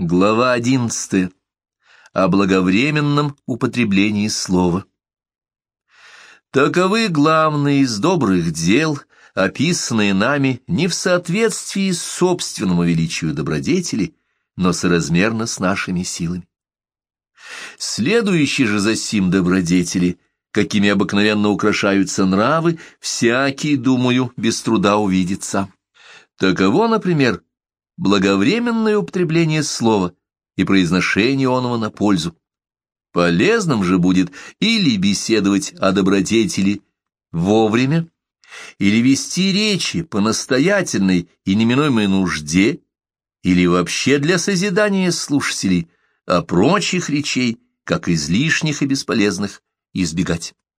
Глава одиннадцатая. О благовременном употреблении слова. Таковы главные из добрых дел, описанные нами не в соответствии с собственному величию добродетели, но соразмерно с нашими силами. Следующие же за сим добродетели, какими обыкновенно украшаются нравы, всякий, думаю, без труда увидит сам. Таково, например, благовременное употребление слова и произношение оного на пользу. Полезным же будет или беседовать о добродетели вовремя, или вести речи по настоятельной и неминуемой нужде, или вообще для созидания слушателей, а прочих речей, как излишних и бесполезных, избегать.